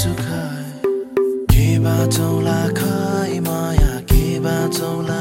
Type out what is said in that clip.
सुख के बाँचौला खै माया? के बाँचौला